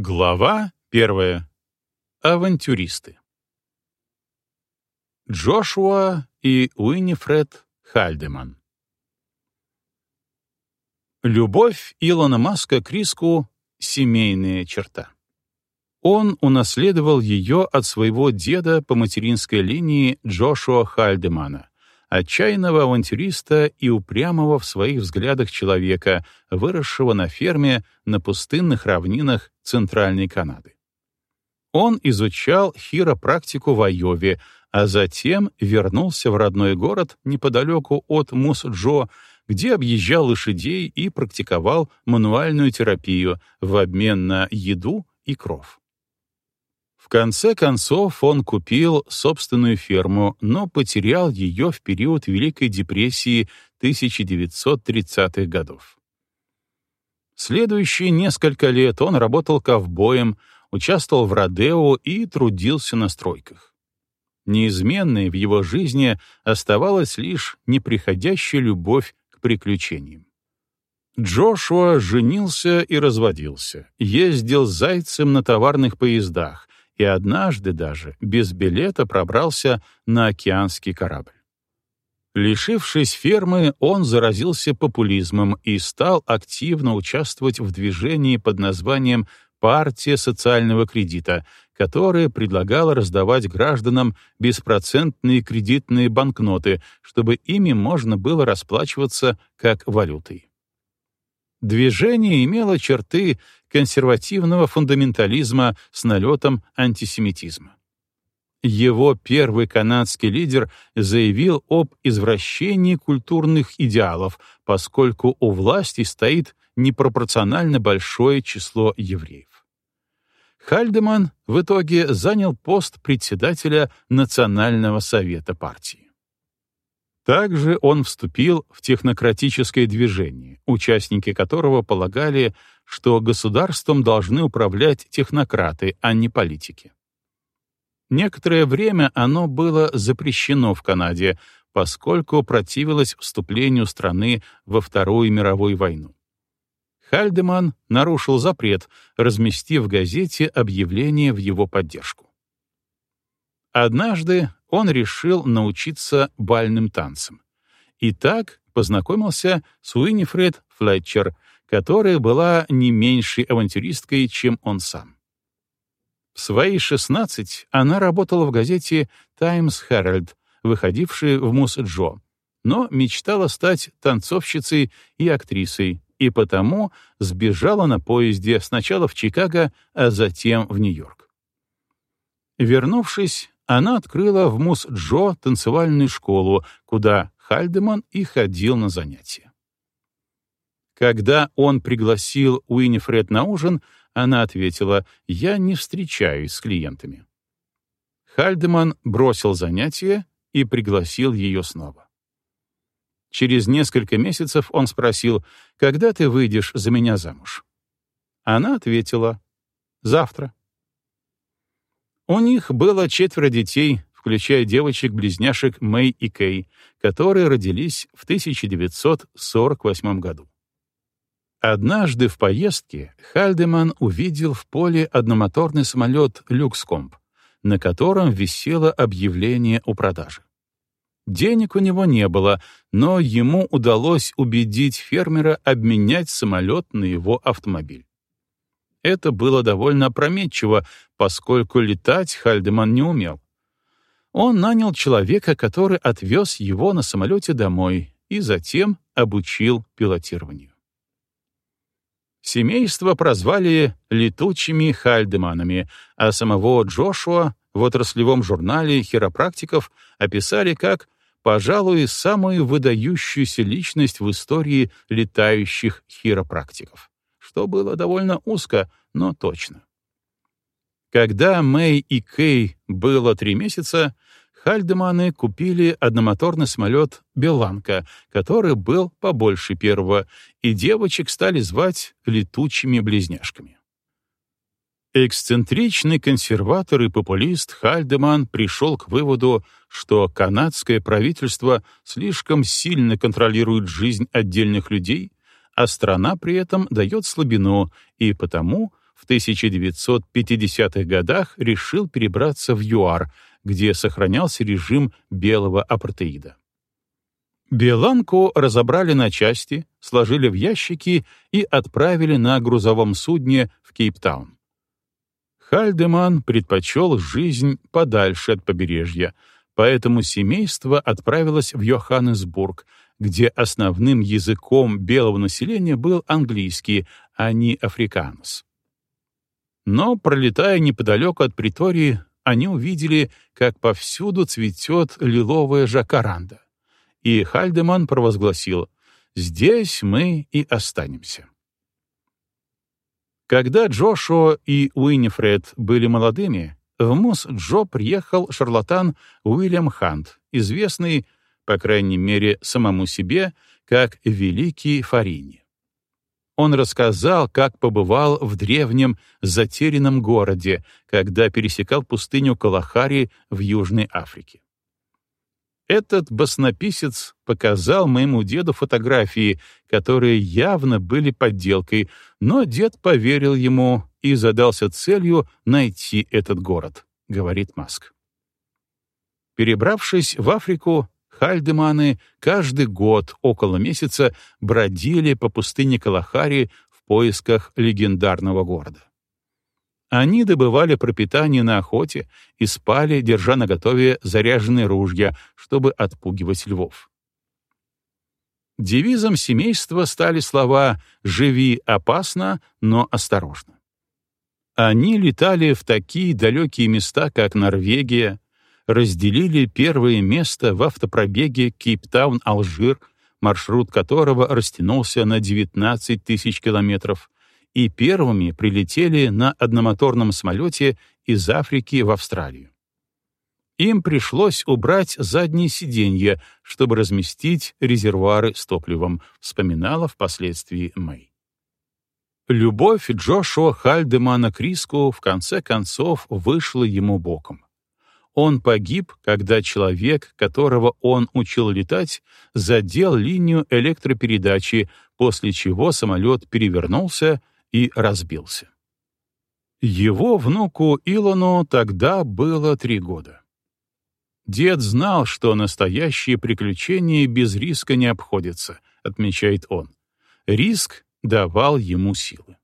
Глава первая. Авантюристы. Джошуа и Уинифред Хальдеман. Любовь Илона Маска к риску — семейная черта. Он унаследовал ее от своего деда по материнской линии Джошуа Хальдемана, отчаянного авантюриста и упрямого в своих взглядах человека, выросшего на ферме на пустынных равнинах Центральной Канады. Он изучал хиропрактику в Айове, а затем вернулся в родной город неподалеку от Мус-Джо, где объезжал лошадей и практиковал мануальную терапию в обмен на еду и кров. В конце концов он купил собственную ферму, но потерял ее в период Великой депрессии 1930-х годов. Следующие несколько лет он работал ковбоем, участвовал в родео и трудился на стройках. Неизменной в его жизни оставалась лишь неприходящая любовь к приключениям. Джошуа женился и разводился, ездил зайцем на товарных поездах, и однажды даже без билета пробрался на океанский корабль. Лишившись фермы, он заразился популизмом и стал активно участвовать в движении под названием «Партия социального кредита», которая предлагала раздавать гражданам беспроцентные кредитные банкноты, чтобы ими можно было расплачиваться как валютой. Движение имело черты консервативного фундаментализма с налетом антисемитизма. Его первый канадский лидер заявил об извращении культурных идеалов, поскольку у власти стоит непропорционально большое число евреев. Хальдеман в итоге занял пост председателя Национального совета партии. Также он вступил в технократическое движение, участники которого полагали, что государством должны управлять технократы, а не политики. Некоторое время оно было запрещено в Канаде, поскольку противилось вступлению страны во Вторую мировую войну. Хальдеман нарушил запрет, разместив в газете объявление в его поддержку. Однажды он решил научиться бальным танцам. И так познакомился с Уинифред Флетчер, которая была не меньшей авантюристкой, чем он сам. В свои 16 она работала в газете «Таймс Herald», выходившей в Мус-Джо, но мечтала стать танцовщицей и актрисой, и потому сбежала на поезде сначала в Чикаго, а затем в Нью-Йорк. Вернувшись, она открыла в Мус-Джо танцевальную школу, куда Хальдеман и ходил на занятия. Когда он пригласил Уинифред на ужин, она ответила, «Я не встречаюсь с клиентами». Хальдеман бросил занятия и пригласил ее снова. Через несколько месяцев он спросил, «Когда ты выйдешь за меня замуж?» Она ответила, «Завтра». У них было четверо детей, включая девочек-близняшек Мэй и Кей, которые родились в 1948 году. Однажды в поездке Хальдеман увидел в поле одномоторный самолет «Люкскомп», на котором висело объявление о продаже. Денег у него не было, но ему удалось убедить фермера обменять самолет на его автомобиль. Это было довольно опрометчиво, поскольку летать Хальдеман не умел. Он нанял человека, который отвез его на самолете домой и затем обучил пилотированию. Семейство прозвали «летучими Хальдеманами», а самого Джошуа в отраслевом журнале хиропрактиков описали как, пожалуй, самую выдающуюся личность в истории летающих хиропрактиков что было довольно узко, но точно. Когда Мэй и Кей было три месяца, Хальдеманы купили одномоторный самолет «Беланка», который был побольше первого, и девочек стали звать «летучими близняшками». Эксцентричный консерватор и популист Хальдеман пришел к выводу, что канадское правительство слишком сильно контролирует жизнь отдельных людей а страна при этом дает слабину, и потому в 1950-х годах решил перебраться в ЮАР, где сохранялся режим белого апартеида. Беланку разобрали на части, сложили в ящики и отправили на грузовом судне в Кейптаун. Хальдеман предпочел жизнь подальше от побережья, поэтому семейство отправилось в Йоханнесбург, где основным языком белого населения был английский, а не африканс. Но, пролетая неподалеку от Притории, они увидели, как повсюду цветет лиловая жакаранда и Хальдеман провозгласил «Здесь мы и останемся». Когда Джошуа и Уиннифред были молодыми, в Мус Джо приехал шарлатан Уильям Хант, известный, по крайней мере, самому себе, как Великий Фарини. Он рассказал, как побывал в древнем затерянном городе, когда пересекал пустыню Калахари в Южной Африке. Этот баснописец показал моему деду фотографии, которые явно были подделкой, но дед поверил ему и задался целью найти этот город, говорит Маск. Перебравшись в Африку, хальдеманы каждый год около месяца бродили по пустыне Калахари в поисках легендарного города. Они добывали пропитание на охоте и спали, держа наготове заряженные ружья, чтобы отпугивать львов. Девизом семейства стали слова «живи опасно, но осторожно». Они летали в такие далекие места, как Норвегия, разделили первое место в автопробеге Кейптаун-Алжир, маршрут которого растянулся на 19 тысяч километров, и первыми прилетели на одномоторном самолете из Африки в Австралию. Им пришлось убрать задние сиденья, чтобы разместить резервуары с топливом, вспоминала впоследствии Мэй. Любовь Джошуа Хальдемана к риску в конце концов вышла ему боком. Он погиб, когда человек, которого он учил летать, задел линию электропередачи, после чего самолет перевернулся и разбился. Его внуку Илону тогда было три года. Дед знал, что настоящие приключения без риска не обходятся, отмечает он. Риск давал ему силы.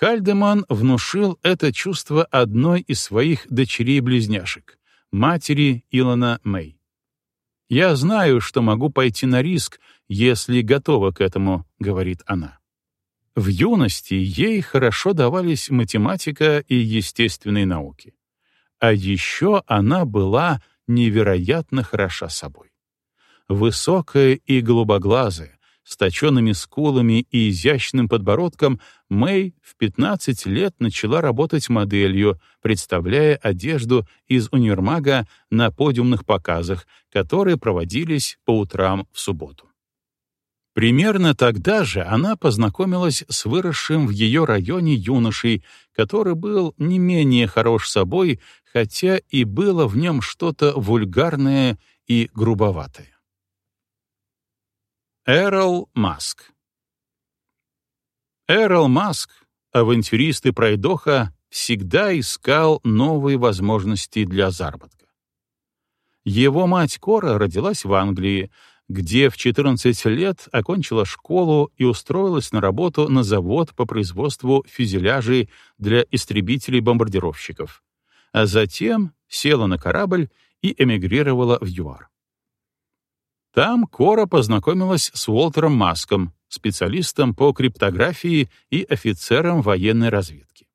Хальдеман внушил это чувство одной из своих дочерей-близняшек, матери Илона Мэй. «Я знаю, что могу пойти на риск, если готова к этому», — говорит она. В юности ей хорошо давались математика и естественные науки. А еще она была невероятно хороша собой. Высокая и голубоглазая, с точенными скулами и изящным подбородком, Мэй в 15 лет начала работать моделью, представляя одежду из универмага на подиумных показах, которые проводились по утрам в субботу. Примерно тогда же она познакомилась с выросшим в ее районе юношей, который был не менее хорош собой, хотя и было в нем что-то вульгарное и грубоватое. Эрл Маск Эрл Маск, авантюрист и пройдоха, всегда искал новые возможности для заработка. Его мать Кора родилась в Англии, где в 14 лет окончила школу и устроилась на работу на завод по производству фюзеляжей для истребителей-бомбардировщиков, а затем села на корабль и эмигрировала в ЮАР. Там Кора познакомилась с Уолтером Маском, специалистом по криптографии и офицером военной разведки.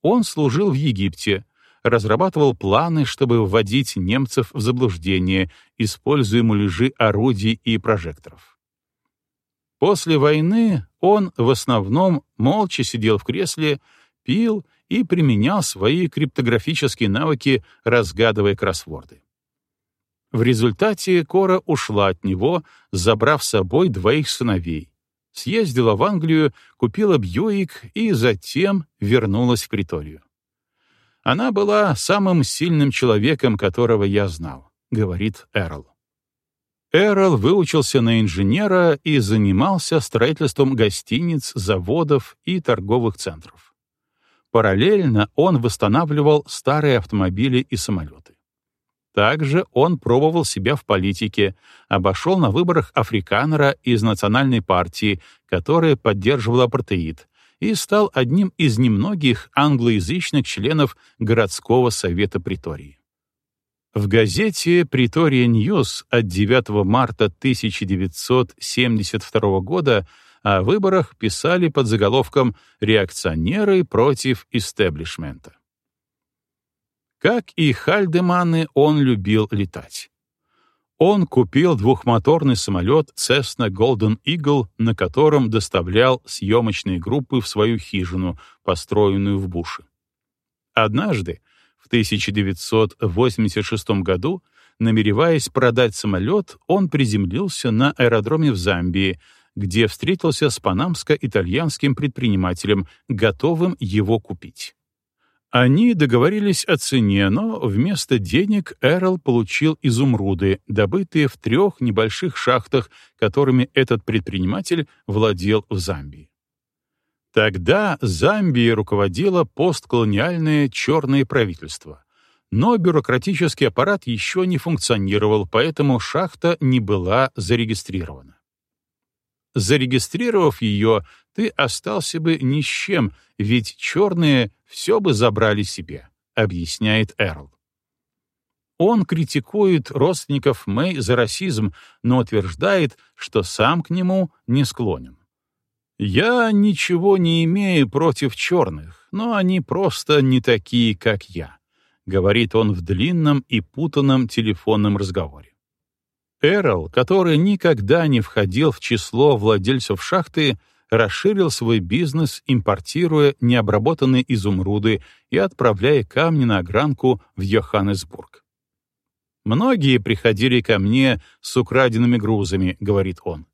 Он служил в Египте, разрабатывал планы, чтобы вводить немцев в заблуждение, используя муляжи орудий и прожекторов. После войны он в основном молча сидел в кресле, пил и применял свои криптографические навыки, разгадывая кроссворды. В результате Кора ушла от него, забрав с собой двоих сыновей. Съездила в Англию, купила Бьюик и затем вернулась в Приторию. Она была самым сильным человеком, которого я знал, говорит Эрл. Эрл выучился на инженера и занимался строительством гостиниц, заводов и торговых центров. Параллельно он восстанавливал старые автомобили и самолеты. Также он пробовал себя в политике, обошел на выборах африканера из национальной партии, которая поддерживала апартеид, и стал одним из немногих англоязычных членов городского совета Притории. В газете «Притория Ньюс» от 9 марта 1972 года о выборах писали под заголовком «Реакционеры против истеблишмента». Как и Хальдеманы, он любил летать. Он купил двухмоторный самолет Cessna Golden Eagle, на котором доставлял съемочные группы в свою хижину, построенную в Буше. Однажды, в 1986 году, намереваясь продать самолет, он приземлился на аэродроме в Замбии, где встретился с панамско-итальянским предпринимателем, готовым его купить. Они договорились о цене, но вместо денег Эрл получил изумруды, добытые в трех небольших шахтах, которыми этот предприниматель владел в Замбии. Тогда Замбией руководило постколониальное черное правительство. Но бюрократический аппарат еще не функционировал, поэтому шахта не была зарегистрирована. Зарегистрировав ее, ты остался бы ни с чем, ведь черные все бы забрали себе, объясняет Эрл. Он критикует родственников Мэй за расизм, но утверждает, что сам к нему не склонен. «Я ничего не имею против черных, но они просто не такие, как я», — говорит он в длинном и путанном телефонном разговоре. Эрл, который никогда не входил в число владельцев шахты, расширил свой бизнес, импортируя необработанные изумруды и отправляя камни на огранку в Йоханнесбург. «Многие приходили ко мне с украденными грузами», — говорит он.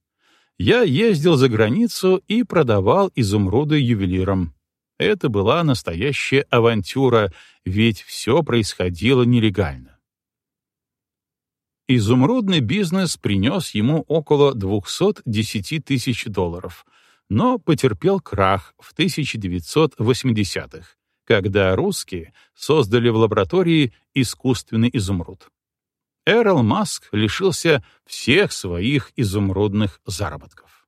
«Я ездил за границу и продавал изумруды ювелирам. Это была настоящая авантюра, ведь все происходило нелегально. Изумрудный бизнес принес ему около 210 тысяч долларов, но потерпел крах в 1980-х, когда русские создали в лаборатории искусственный изумруд. Эрл Маск лишился всех своих изумрудных заработков.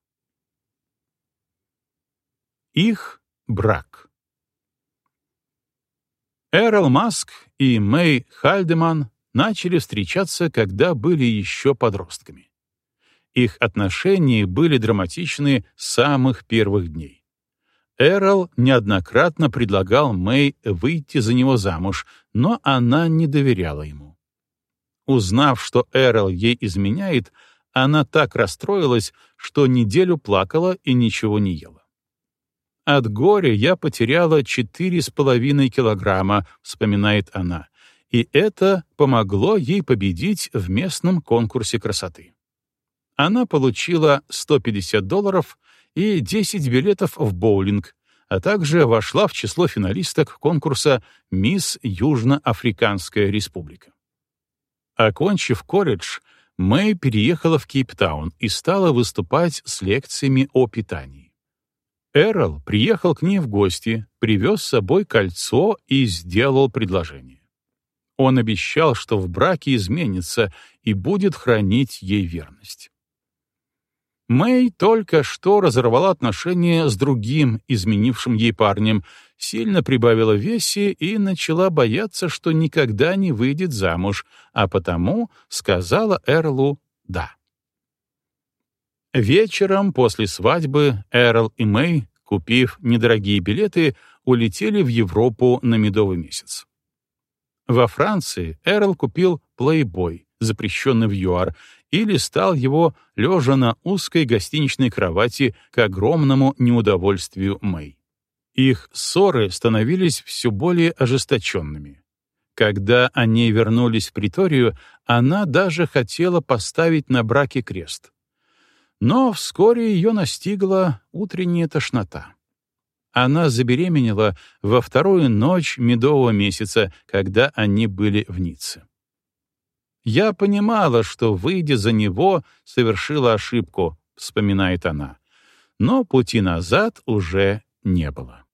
Их брак Эрл Маск и Мэй Хальдеман начали встречаться, когда были еще подростками. Их отношения были драматичны с самых первых дней. Эрл неоднократно предлагал Мэй выйти за него замуж, но она не доверяла ему. Узнав, что Эрл ей изменяет, она так расстроилась, что неделю плакала и ничего не ела. «От горя я потеряла четыре с половиной килограмма», — вспоминает она и это помогло ей победить в местном конкурсе красоты. Она получила 150 долларов и 10 билетов в боулинг, а также вошла в число финалисток конкурса «Мисс Южноафриканская республика». Окончив колледж, Мэй переехала в Кейптаун и стала выступать с лекциями о питании. Эрл приехал к ней в гости, привез с собой кольцо и сделал предложение. Он обещал, что в браке изменится и будет хранить ей верность. Мэй только что разорвала отношения с другим изменившим ей парнем, сильно прибавила весе и начала бояться, что никогда не выйдет замуж, а потому сказала Эрлу «да». Вечером после свадьбы Эрл и Мэй, купив недорогие билеты, улетели в Европу на медовый месяц. Во Франции Эрл купил «Плейбой», запрещенный в ЮАР, и листал его, лежа на узкой гостиничной кровати к огромному неудовольствию Мэй. Их ссоры становились все более ожесточенными. Когда они вернулись в приторию, она даже хотела поставить на браке крест. Но вскоре ее настигла утренняя тошнота. Она забеременела во вторую ночь медового месяца, когда они были в Ницце. «Я понимала, что, выйдя за него, совершила ошибку», — вспоминает она. Но пути назад уже не было.